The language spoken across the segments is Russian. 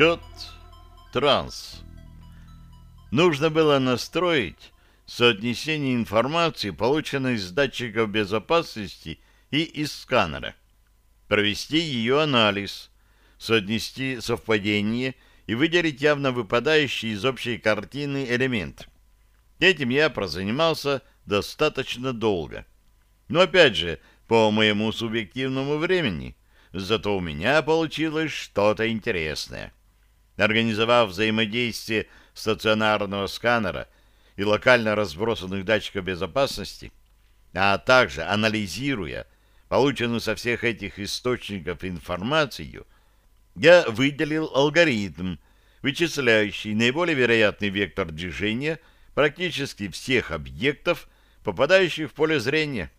Расчет транс. Нужно было настроить соотнесение информации, полученной из датчиков безопасности и из сканера, провести ее анализ, соотнести совпадение и выделить явно выпадающий из общей картины элемент. Этим я прозанимался достаточно долго. Но опять же, по моему субъективному времени, зато у меня получилось что-то интересное. Организовав взаимодействие стационарного сканера и локально разбросанных датчиков безопасности, а также анализируя полученную со всех этих источников информацию, я выделил алгоритм, вычисляющий наиболее вероятный вектор движения практически всех объектов, попадающих в поле зрения.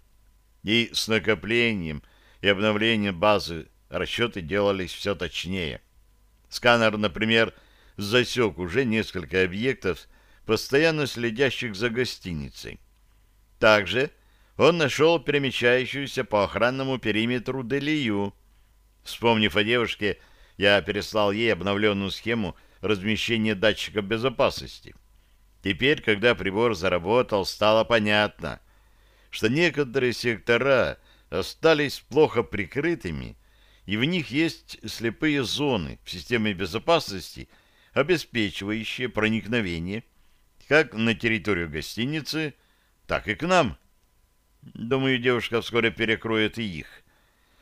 И с накоплением и обновлением базы расчеты делались все точнее. Сканер, например, засек уже несколько объектов, постоянно следящих за гостиницей. Также он нашел перемещающуюся по охранному периметру Делию. Вспомнив о девушке, я переслал ей обновленную схему размещения датчиков безопасности. Теперь, когда прибор заработал, стало понятно, что некоторые сектора остались плохо прикрытыми, и в них есть слепые зоны в системе безопасности, обеспечивающие проникновение как на территорию гостиницы, так и к нам. Думаю, девушка вскоре перекроет и их.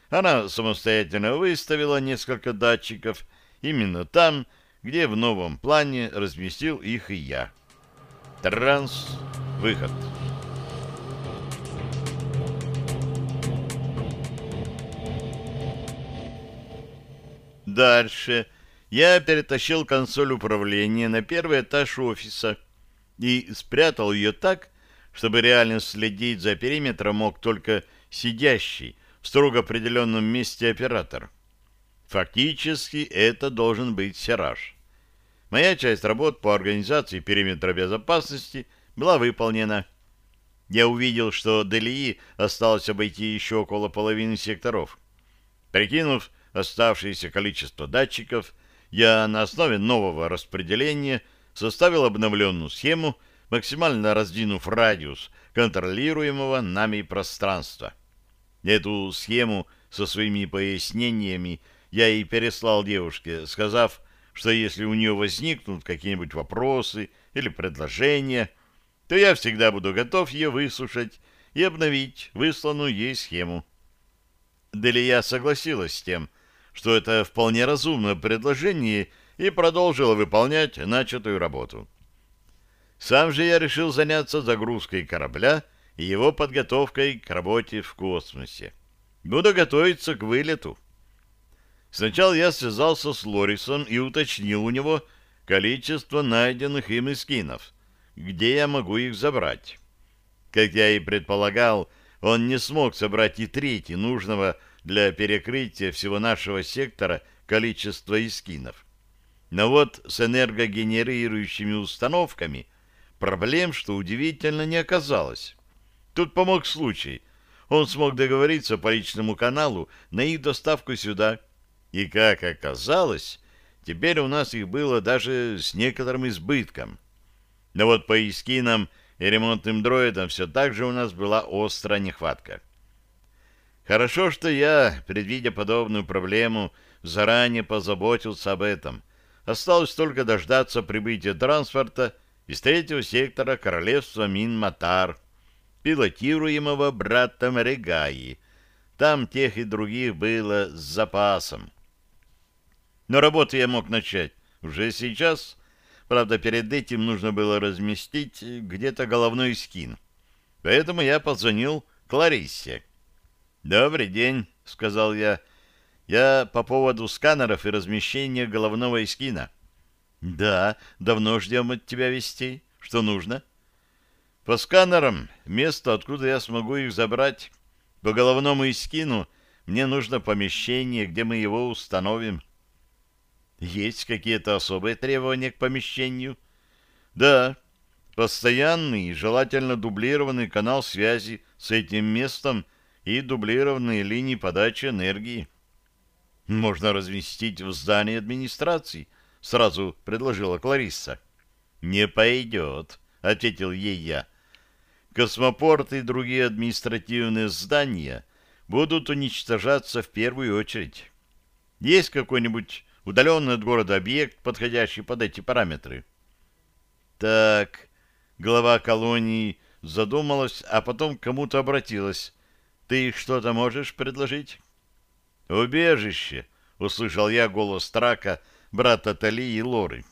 Она самостоятельно выставила несколько датчиков именно там, где в новом плане разместил их и я. Транс. Выход. Дальше я перетащил консоль управления на первый этаж офиса и спрятал ее так, чтобы реально следить за периметром мог только сидящий в строго определенном месте оператор. Фактически это должен быть Сираж. Моя часть работ по организации периметра безопасности была выполнена. Я увидел, что Делии осталось обойти еще около половины секторов. Прикинув оставшееся количество датчиков, я на основе нового распределения составил обновленную схему, максимально раздвинув радиус контролируемого нами пространства. Эту схему со своими пояснениями я и переслал девушке, сказав, что если у нее возникнут какие-нибудь вопросы или предложения, то я всегда буду готов ее выслушать и обновить высланную ей схему. Делия согласилась с тем, что это вполне разумное предложение и продолжила выполнять начатую работу. Сам же я решил заняться загрузкой корабля и его подготовкой к работе в космосе. Буду готовиться к вылету. Сначала я связался с Лорисом и уточнил у него количество найденных им эскинов, где я могу их забрать. Как я и предполагал, он не смог собрать и трети нужного для перекрытия всего нашего сектора количества эскинов. Но вот с энергогенерирующими установками проблем, что удивительно, не оказалось. Тут помог случай. Он смог договориться по личному каналу на их доставку сюда. И, как оказалось, теперь у нас их было даже с некоторым избытком. Но вот по эскинам и ремонтным дроидам все так же у нас была острая нехватка. Хорошо, что я, предвидя подобную проблему, заранее позаботился об этом. Осталось только дождаться прибытия транспорта из третьего сектора королевства Мин-Матар, пилотируемого братом Регаи. Там тех и других было с запасом. Но работу я мог начать уже сейчас. Правда, перед этим нужно было разместить где-то головной скин. Поэтому я позвонил Клариссе. «Добрый день», — сказал я. «Я по поводу сканеров и размещения головного эскина». «Да, давно ждем от тебя вестей. Что нужно?» «По сканерам место, откуда я смогу их забрать. По головному эскину мне нужно помещение, где мы его установим». «Есть какие-то особые требования к помещению?» «Да, постоянный, желательно дублированный канал связи с этим местом — и дублированные линии подачи энергии. Можно разместить в здании администрации, — сразу предложила Кларисса. «Не пойдет», — ответил ей я. «Космопорт и другие административные здания будут уничтожаться в первую очередь. Есть какой-нибудь удаленный от города объект, подходящий под эти параметры?» «Так...» Глава колонии задумалась, а потом к кому-то обратилась. «Ты что-то можешь предложить?» «Убежище!» — услышал я голос Трака, брата Тали и Лоры.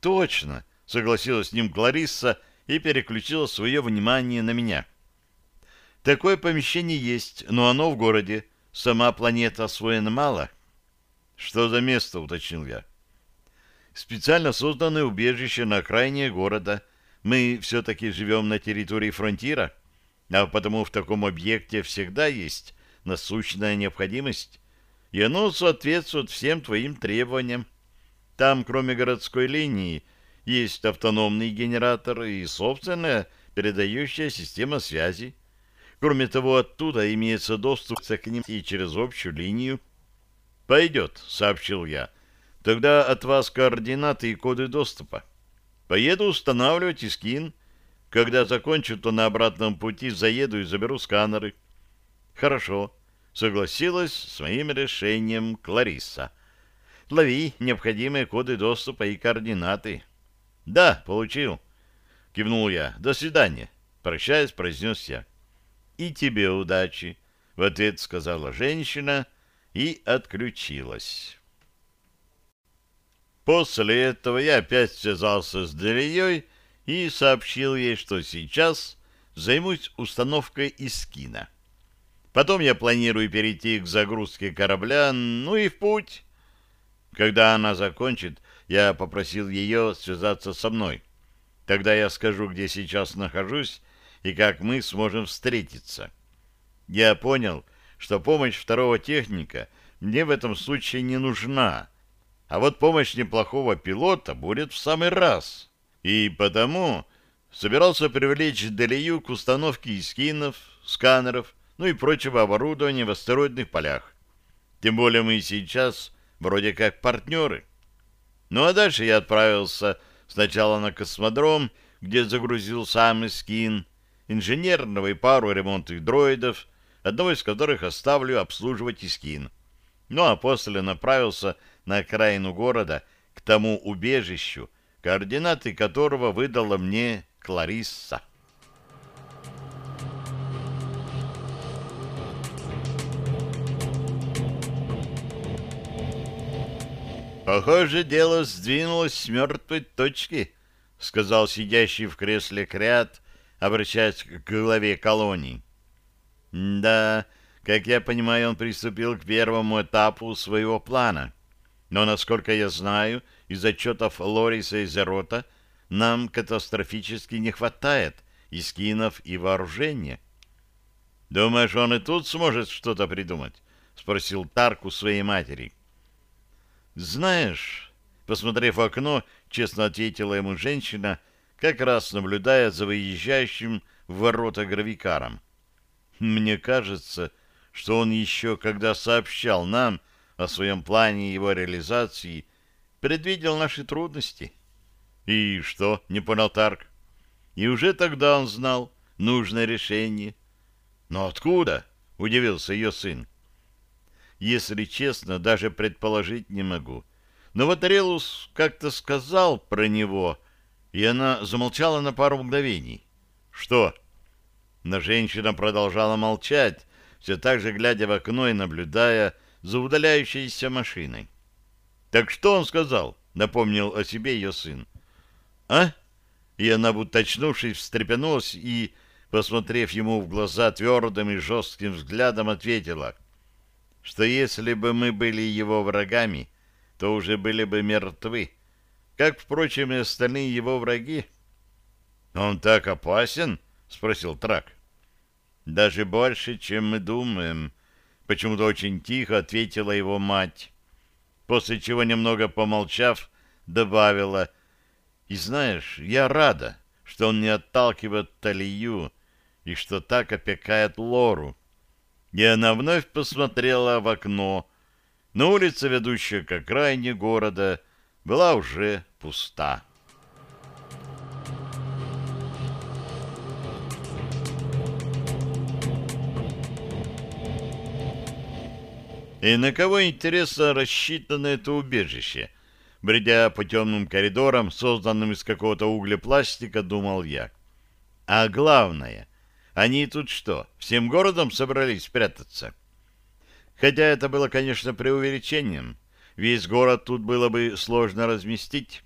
«Точно!» — согласилась с ним Кларисса и переключила свое внимание на меня. «Такое помещение есть, но оно в городе. Сама планета освоена мало». «Что за место?» — уточнил я. «Специально созданное убежище на окраине города. Мы все-таки живем на территории фронтира, а потому в таком объекте всегда есть насущная необходимость, и оно соответствует всем твоим требованиям. Там, кроме городской линии, есть автономный генератор и собственная передающая система связи. Кроме того, оттуда имеется доступ к ним и через общую линию. «Пойдет», — сообщил я. «Тогда от вас координаты и коды доступа. Поеду устанавливать и скин. Когда закончу, то на обратном пути заеду и заберу сканеры». «Хорошо», согласилась с моим решением Клариса. «Лови необходимые коды доступа и координаты». «Да, получил», — кивнул я. «До свидания», — прощаясь, произнес я. «И тебе удачи», — в ответ сказала женщина и отключилась. После этого я опять связался с Дарьей и сообщил ей, что сейчас займусь установкой Искина. Потом я планирую перейти к загрузке корабля, ну и в путь. Когда она закончит, я попросил ее связаться со мной. Тогда я скажу, где сейчас нахожусь и как мы сможем встретиться. Я понял, что помощь второго техника мне в этом случае не нужна, а вот помощь неплохого пилота будет в самый раз. И потому собирался привлечь Делию к установке скинов, сканеров, ну и прочего оборудования в астероидных полях. Тем более мы сейчас вроде как партнеры. Ну а дальше я отправился сначала на космодром, где загрузил сам скин, инженерного и пару ремонтных дроидов, одного из которых оставлю обслуживать Искин. Ну а после направился на окраину города к тому убежищу, координаты которого выдала мне Кларисса. «Похоже, дело сдвинулось с мертвой точки», — сказал сидящий в кресле Крят, обращаясь к главе колонии. «Да, как я понимаю, он приступил к первому этапу своего плана. Но, насколько я знаю, из отчетов Лориса и Зерота нам катастрофически не хватает и скинов, и вооружения». «Думаешь, он и тут сможет что-то придумать?» — спросил Тарку своей матери. — «Знаешь...» — посмотрев в окно, честно ответила ему женщина, как раз наблюдая за выезжающим в ворота гравикаром. «Мне кажется, что он еще, когда сообщал нам о своем плане его реализации, предвидел наши трудности». «И что?» — не понял Тарк. «И уже тогда он знал нужное решение». «Но откуда?» — удивился ее сын если честно, даже предположить не могу. Но вот Релус как-то сказал про него, и она замолчала на пару мгновений. «Что?» Но женщина продолжала молчать, все так же глядя в окно и наблюдая за удаляющейся машиной. «Так что он сказал?» — напомнил о себе ее сын. «А?» И она, будто очнувшись, встрепенулась и, посмотрев ему в глаза твердым и жестким взглядом, ответила — что если бы мы были его врагами, то уже были бы мертвы, как, впрочем, и остальные его враги. — Он так опасен? — спросил Трак. — Даже больше, чем мы думаем, — почему-то очень тихо ответила его мать, после чего, немного помолчав, добавила, — И знаешь, я рада, что он не отталкивает Талию и что так опекает Лору. И она вновь посмотрела в окно. На улице, ведущая к окраине города, была уже пуста. И на кого, интересно, рассчитано это убежище? Бредя по темным коридорам, созданным из какого-то углепластика, думал я. А главное, они тут что, всем городом собрались спрятаться? Хотя это было, конечно, преувеличением. Весь город тут было бы сложно разместить.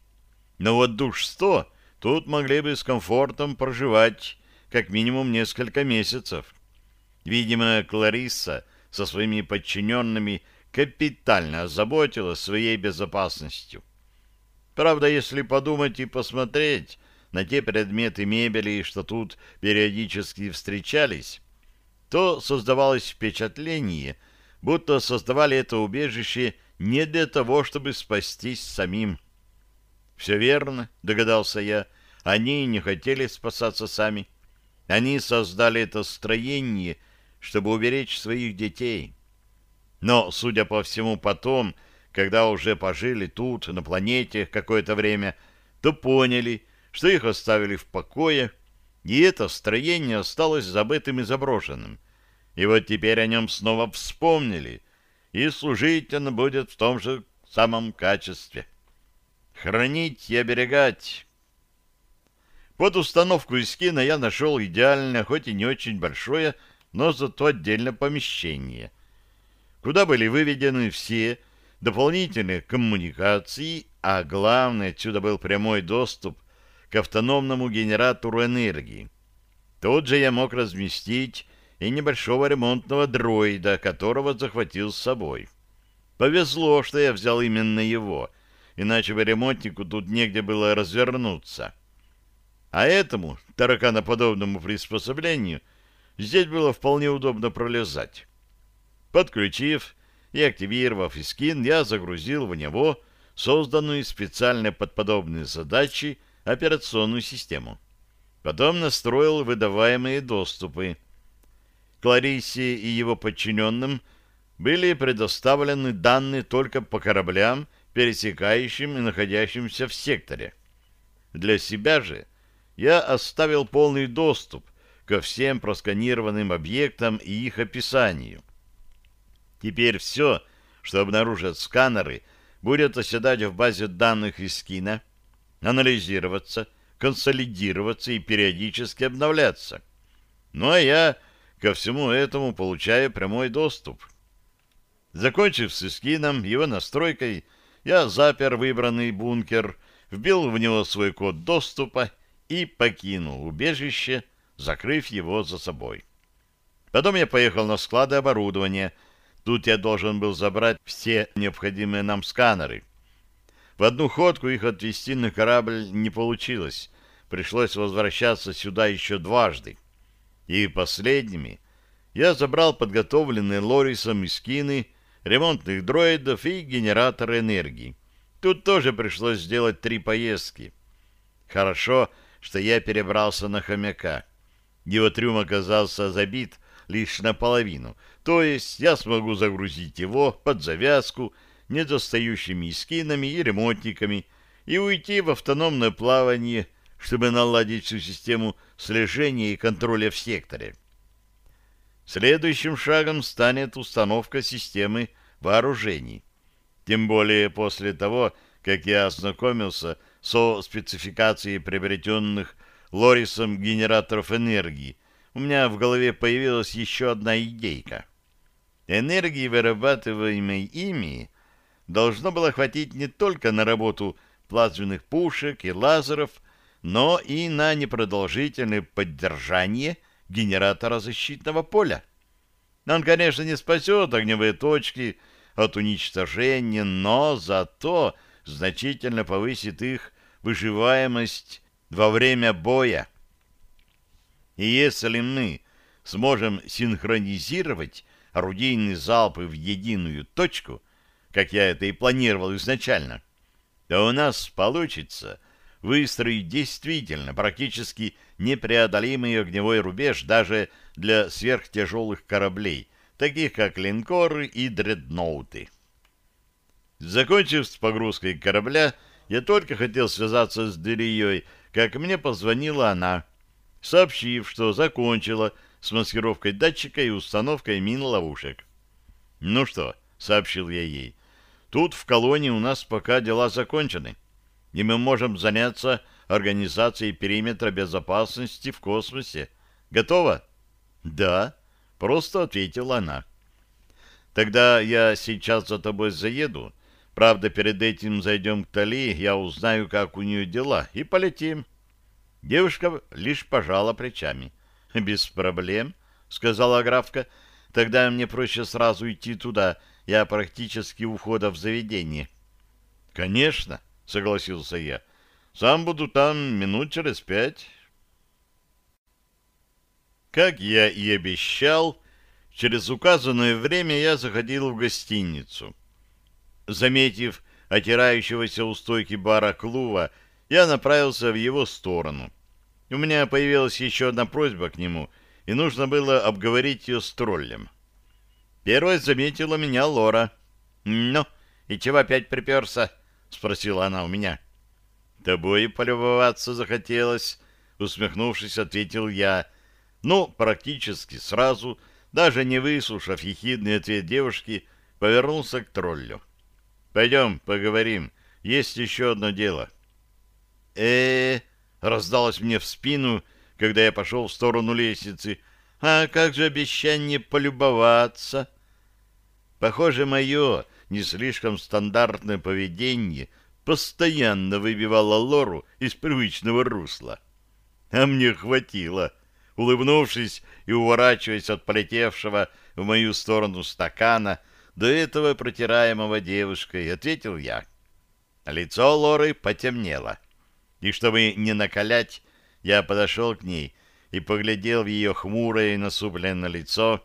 Но вот душ сто тут могли бы с комфортом проживать как минимум несколько месяцев. Видимо, Кларисса со своими подчиненными капитально озаботилась своей безопасностью. Правда, если подумать и посмотреть на те предметы мебели, что тут периодически встречались, то создавалось впечатление, будто создавали это убежище не для того, чтобы спастись самим. «Все верно», — догадался я, — «они не хотели спасаться сами. Они создали это строение — чтобы уберечь своих детей. Но, судя по всему, потом, когда уже пожили тут, на планете, какое-то время, то поняли, что их оставили в покое, и это строение осталось забытым и заброшенным. И вот теперь о нем снова вспомнили, и служить оно будет в том же самом качестве. Хранить и оберегать. Под установку Искина я нашел идеальное, хоть и не очень большое, но зато отдельно помещение, куда были выведены все дополнительные коммуникации, а главное, отсюда был прямой доступ к автономному генератору энергии. Тут же я мог разместить и небольшого ремонтного дроида, которого захватил с собой. Повезло, что я взял именно его, иначе бы ремонтнику тут негде было развернуться. А этому тараканоподобному приспособлению — здесь было вполне удобно пролезать. Подключив и активировав искин, я загрузил в него созданную специально под подобные задачи операционную систему. Потом настроил выдаваемые доступы. Кларисе и его подчиненным были предоставлены данные только по кораблям, пересекающим и находящимся в секторе. Для себя же я оставил полный доступ ко всем просканированным объектам и их описанию. Теперь все, что обнаружат сканеры, будет оседать в базе данных из кино, анализироваться, консолидироваться и периодически обновляться. Ну а я ко всему этому получаю прямой доступ. Закончив с эскином, его настройкой, я запер выбранный бункер, вбил в него свой код доступа и покинул убежище, закрыв его за собой. Потом я поехал на склады оборудования. Тут я должен был забрать все необходимые нам сканеры. В одну ходку их отвезти на корабль не получилось. Пришлось возвращаться сюда еще дважды. И последними я забрал подготовленные Лорисом и скины, ремонтных дроидов и генератор энергии. Тут тоже пришлось сделать три поездки. Хорошо, что я перебрался на хомяка. Его трюм оказался забит лишь наполовину, то есть я смогу загрузить его под завязку недостающими скинами и ремонтниками и уйти в автономное плавание, чтобы наладить всю систему слежения и контроля в секторе. Следующим шагом станет установка системы вооружений. Тем более после того, как я ознакомился со спецификацией приобретенных Лорисом генераторов энергии, у меня в голове появилась еще одна идейка. Энергии, вырабатываемой ими, должно было хватить не только на работу плазменных пушек и лазеров, но и на непродолжительное поддержание генератора защитного поля. Он, конечно, не спасет огневые точки от уничтожения, но зато значительно повысит их выживаемость во время боя. И если мы сможем синхронизировать орудийные залпы в единую точку, как я это и планировал изначально, то у нас получится выстроить действительно практически непреодолимый огневой рубеж даже для сверхтяжелых кораблей, таких как линкоры и дредноуты. Закончив с погрузкой корабля, я только хотел связаться с Дырией, как мне позвонила она, сообщив, что закончила с маскировкой датчика и установкой мин-ловушек. «Ну что?» — сообщил я ей. «Тут в колонии у нас пока дела закончены, и мы можем заняться организацией периметра безопасности в космосе. Готово?» «Да», — просто ответила она. «Тогда я сейчас за тобой заеду. Правда, перед этим зайдем к Тали, я узнаю, как у нее дела, и полетим». Девушка лишь пожала плечами. «Без проблем», — сказала графка. «Тогда мне проще сразу идти туда. Я практически у входа в заведение». «Конечно», — согласился я. «Сам буду там минут через пять». Как я и обещал, через указанное время я заходил в гостиницу. Заметив отирающегося у стойки бара Клува, я направился в его сторону. У меня появилась еще одна просьба к нему, и нужно было обговорить ее с троллем. Первой заметила меня Лора. «Ну, и чего опять приперся?» — спросила она у меня. «Тобой полюбоваться захотелось», — усмехнувшись, ответил я. Ну, практически сразу, даже не выслушав ехидный ответ девушки, повернулся к троллю. «Пойдем, поговорим. Есть еще одно дело». «Э-э-э!» раздалось мне в спину, когда я пошел в сторону лестницы. «А как же обещание полюбоваться?» Похоже, мое не слишком стандартное поведение постоянно выбивало Лору из привычного русла. А мне хватило. Улыбнувшись и уворачиваясь от полетевшего в мою сторону стакана, до этого протираемого девушкой, ответил я. Лицо Лоры потемнело. И чтобы не накалять, я подошел к ней и поглядел в ее хмурое и насупленное лицо,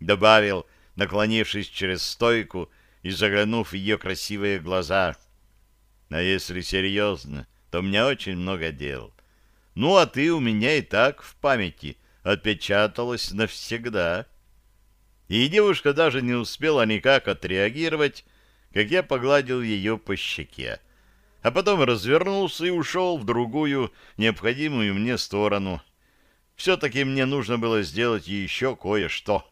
добавил, наклонившись через стойку и заглянув в ее красивые глаза. А если серьезно, то у меня очень много дел. Ну, а ты у меня и так в памяти отпечаталась навсегда. И девушка даже не успела никак отреагировать, как я погладил ее по щеке а потом развернулся и ушел в другую, необходимую мне сторону. Все-таки мне нужно было сделать еще кое-что.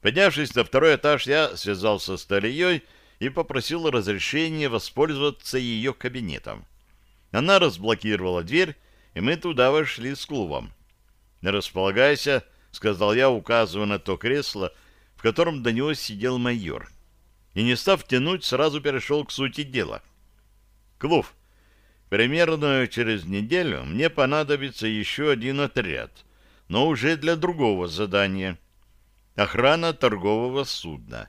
Поднявшись на второй этаж, я связался с Талией и попросил разрешения воспользоваться ее кабинетом. Она разблокировала дверь, и мы туда вошли с клубом. «Располагайся», — сказал я, указывая на то кресло, в котором до него сидел майор. И, не став тянуть, сразу перешел к сути дела — Клув, примерно через неделю мне понадобится еще один отряд, но уже для другого задания. Охрана торгового судна.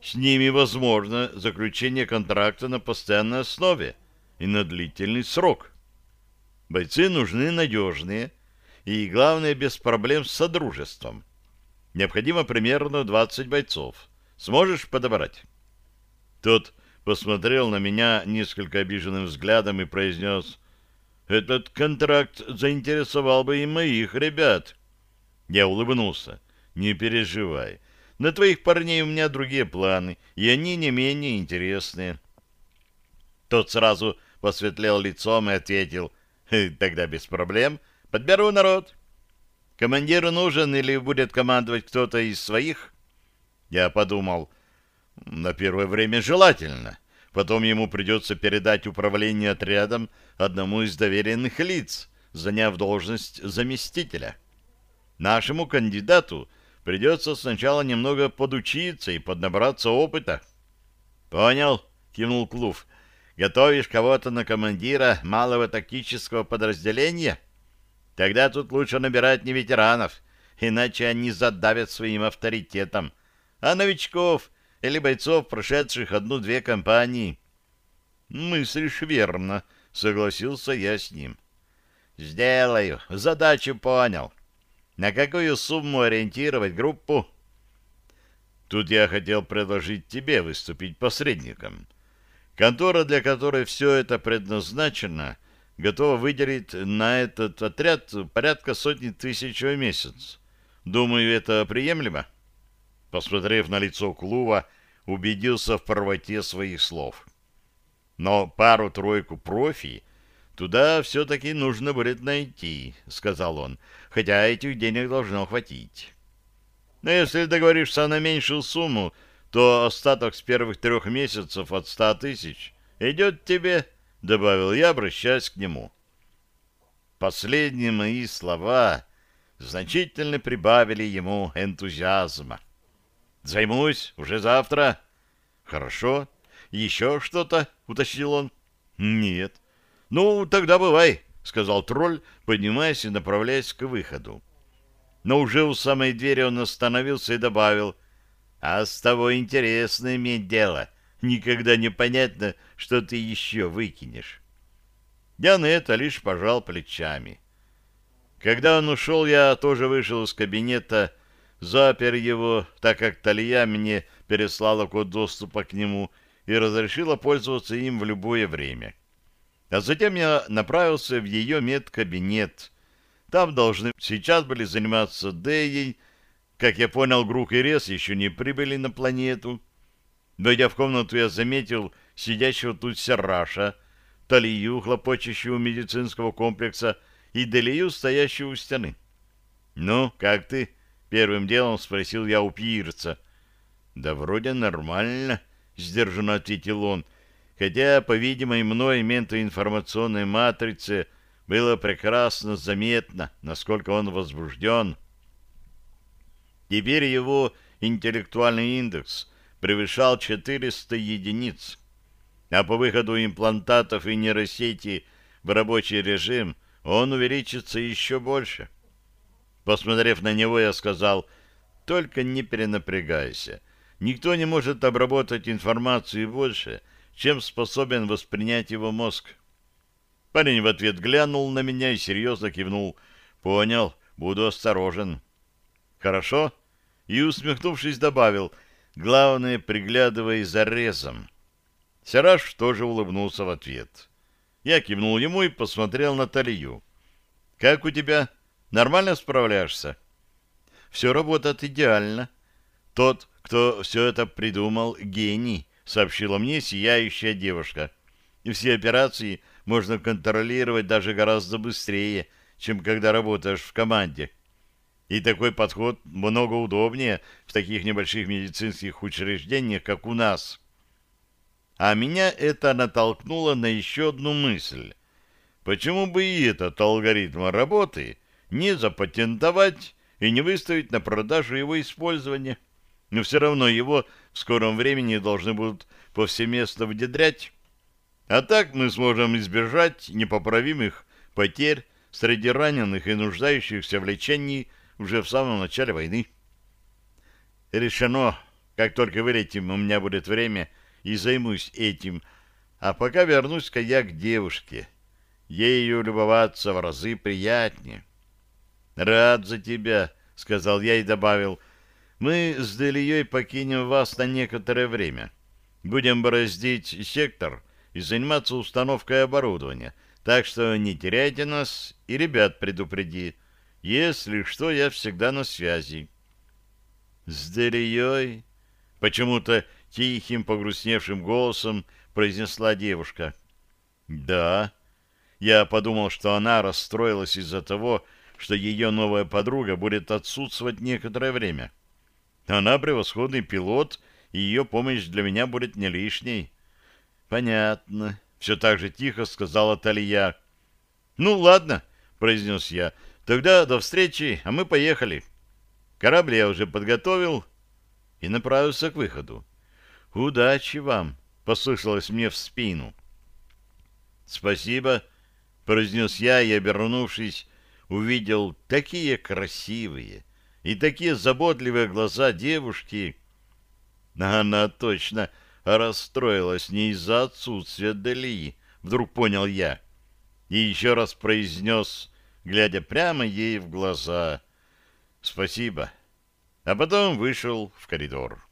С ними возможно заключение контракта на постоянной основе и на длительный срок. Бойцы нужны надежные и, главное, без проблем с содружеством. Необходимо примерно 20 бойцов. Сможешь подобрать? Тот посмотрел на меня несколько обиженным взглядом и произнес, «Этот контракт заинтересовал бы и моих ребят». Я улыбнулся. «Не переживай. На твоих парней у меня другие планы, и они не менее интересные». Тот сразу посветлел лицом и ответил, «Тогда без проблем. Подберу народ». «Командиру нужен или будет командовать кто-то из своих?» Я подумал, — на первое время желательно. Потом ему придется передать управление отрядом одному из доверенных лиц, заняв должность заместителя. Нашему кандидату придется сначала немного подучиться и поднабраться опыта. — Понял, — кивнул Клув. — Готовишь кого-то на командира малого тактического подразделения? Тогда тут лучше набирать не ветеранов, иначе они задавят своим авторитетом, а новичков — или бойцов, прошедших одну-две компании. Мыслишь верно, согласился я с ним. Сделаю, задачу понял. На какую сумму ориентировать группу? Тут я хотел предложить тебе выступить посредником. Контора, для которой все это предназначено, готова выделить на этот отряд порядка сотни тысяч в месяц. Думаю, это приемлемо? Посмотрев на лицо клуба, убедился в правоте своих слов. Но пару-тройку профи туда все-таки нужно будет найти, — сказал он, — хотя этих денег должно хватить. Но если договоришься на меньшую сумму, то остаток с первых трех месяцев от ста тысяч идет тебе, — добавил я, обращаясь к нему. Последние мои слова значительно прибавили ему энтузиазма. «Займусь уже завтра». «Хорошо. Еще что-то?» — уточнил он. «Нет». «Ну, тогда бывай», — сказал тролль, поднимаясь и направляясь к выходу. Но уже у самой двери он остановился и добавил, «А с тобой интересно иметь дело. Никогда не понятно, что ты еще выкинешь». Я на это лишь пожал плечами. Когда он ушел, я тоже вышел из кабинета, запер его, так как Талия мне переслала код доступа к нему и разрешила пользоваться им в любое время. А затем я направился в ее медкабинет. Там должны сейчас были заниматься Дэей. Как я понял, Грук и Рес еще не прибыли на планету. Войдя в комнату, я заметил сидящего тут Сераша, Талию, хлопочущего медицинского комплекса, и Делию, стоящую у стены. «Ну, как ты?» — первым делом спросил я у пирца. «Да вроде нормально», — сдержанно ответил он, хотя, по видимой мной ментоинформационной матрице было прекрасно заметно, насколько он возбужден. Теперь его интеллектуальный индекс превышал 400 единиц, а по выходу имплантатов и нейросети в рабочий режим он увеличится еще больше. Посмотрев на него, я сказал, только не перенапрягайся. Никто не может обработать информацию больше, чем способен воспринять его мозг. Парень в ответ глянул на меня и серьезно кивнул. Понял, буду осторожен. Хорошо? И, усмехнувшись, добавил, главное, приглядывай за резом. Сираж тоже улыбнулся в ответ. Я кивнул ему и посмотрел на Талию. «Как у тебя? Нормально справляешься?» «Все работает идеально. Тот, кто все это придумал, гений», — сообщила мне сияющая девушка. «И все операции можно контролировать даже гораздо быстрее, чем когда работаешь в команде. И такой подход много удобнее в таких небольших медицинских учреждениях, как у нас». А меня это натолкнуло на еще одну мысль. Почему бы и этот алгоритм работы не запатентовать и не выставить на продажу его использования? Но все равно его в скором времени должны будут повсеместно внедрять. А так мы сможем избежать непоправимых потерь среди раненых и нуждающихся в лечении уже в самом начале войны. Решено. Как только вылетим, у меня будет время — и займусь этим, а пока вернусь-ка я к девушке. Ею любоваться в разы приятнее. «Рад за тебя», — сказал я и добавил. «Мы с Делией покинем вас на некоторое время. Будем бороздить сектор и заниматься установкой оборудования, так что не теряйте нас и ребят предупреди. Если что, я всегда на связи». «С Делией?» Почему-то тихим, погрустневшим голосом произнесла девушка. «Да». Я подумал, что она расстроилась из-за того, что ее новая подруга будет отсутствовать некоторое время. Она превосходный пилот, и ее помощь для меня будет не лишней. «Понятно», — все так же тихо сказала Талия. «Ну, ладно», — произнес я, — «тогда до встречи, а мы поехали». Корабль я уже подготовил и направился к выходу. «Удачи вам!» — послышалось мне в спину. «Спасибо!» — произнес я и, обернувшись, увидел такие красивые и такие заботливые глаза девушки. Она точно расстроилась не из-за отсутствия Дали, вдруг понял я. И еще раз произнес, глядя прямо ей в глаза, «Спасибо!» А потом вышел в коридор.